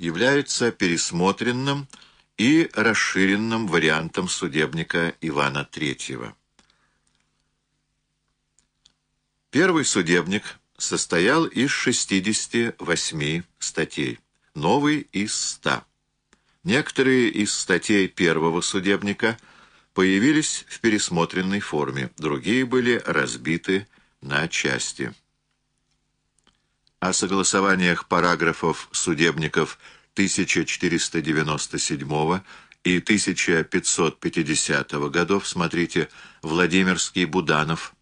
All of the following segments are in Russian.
является пересмотренным и расширенным вариантом судебника Ивана III. Первый судебник состоял из 68 статей, новый — из 100. Некоторые из статей первого судебника появились в пересмотренной форме, другие были разбиты на части. О согласованиях параграфов судебников 1497 и 1550 годов смотрите «Владимирский Буданов»,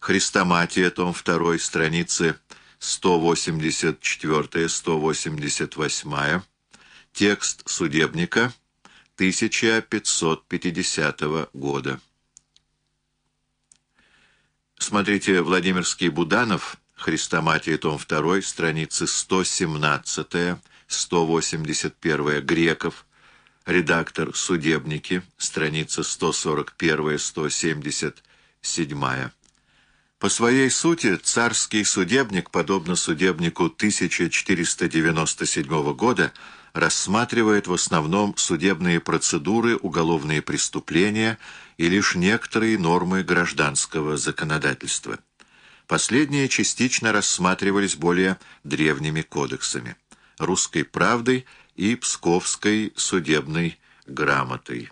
«Христоматия», том 2, страницы 184-188, текст судебника 1550 года. Смотрите «Владимирский Буданов», «Христоматия», том 2, страницы 117 181 Греков, редактор «Судебники», страница 141-177. По своей сути, царский судебник, подобно судебнику 1497 года, рассматривает в основном судебные процедуры, уголовные преступления и лишь некоторые нормы гражданского законодательства. Последние частично рассматривались более древними кодексами. «Русской правдой» и «Псковской судебной грамотой».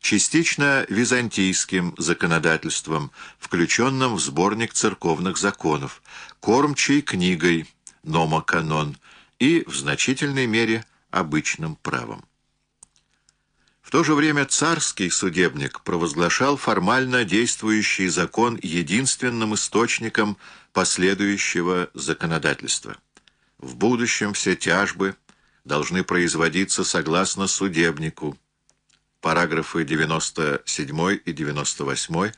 Частично византийским законодательством, включенным в сборник церковных законов, кормчей книгой «Номоканон» и, в значительной мере, обычным правом. В то же время царский судебник провозглашал формально действующий закон единственным источником последующего законодательства. В будущем все тяжбы должны производиться согласно судебнику. Параграфы 97 и 98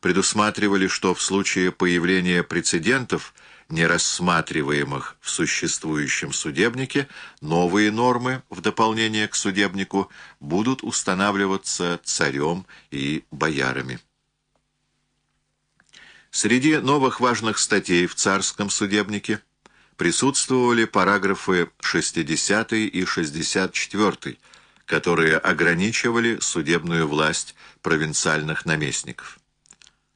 предусматривали, что в случае появления прецедентов, не рассматриваемых в существующем судебнике, новые нормы в дополнение к судебнику будут устанавливаться царем и боярами. Среди новых важных статей в царском судебнике присутствовали параграфы 60 и 64, которые ограничивали судебную власть провинциальных наместников.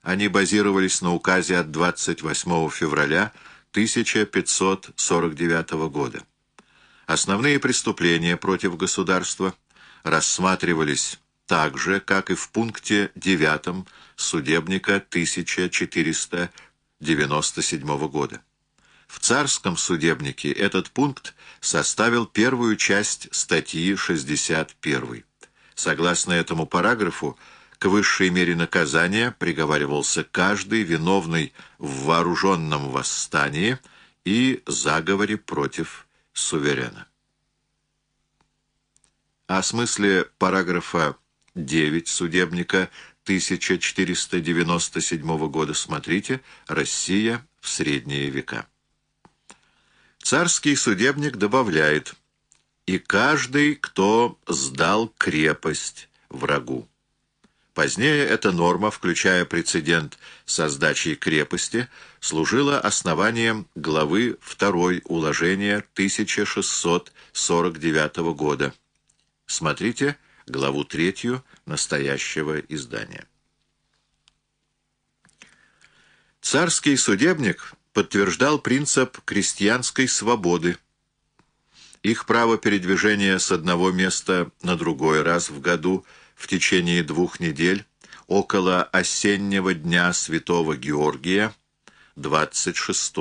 Они базировались на указе от 28 февраля 1549 года. Основные преступления против государства рассматривались так же, как и в пункте 9 судебника 1497 года. В царском судебнике этот пункт составил первую часть статьи 61. Согласно этому параграфу, к высшей мере наказания приговаривался каждый виновный в вооруженном восстании и заговоре против суверена. О смысле параграфа 9 судебника 1497 года смотрите «Россия в средние века». Царский судебник добавляет «И каждый, кто сдал крепость врагу». Позднее эта норма, включая прецедент со сдачей крепости, служила основанием главы 2 уложения 1649 года. Смотрите главу 3 настоящего издания. Царский судебник подтверждал принцип крестьянской свободы. Их право передвижения с одного места на другой раз в году в течение двух недель около осеннего дня Святого Георгия 26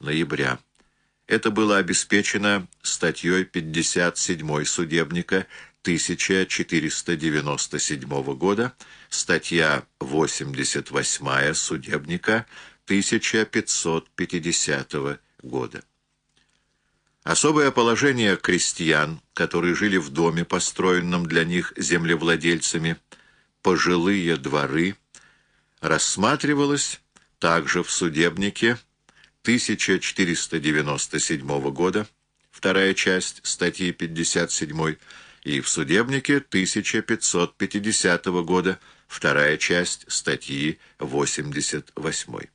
ноября. Это было обеспечено статьей 57 судебника 1497 года, статья 88 судебника 1550 года. Особое положение крестьян, которые жили в доме, построенном для них землевладельцами, пожилые дворы, рассматривалось также в судебнике 1497 года, вторая часть статьи 57, и в судебнике 1550 года, вторая часть статьи 88.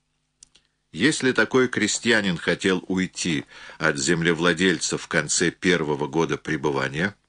Если такой крестьянин хотел уйти от землевладельца в конце первого года пребывания –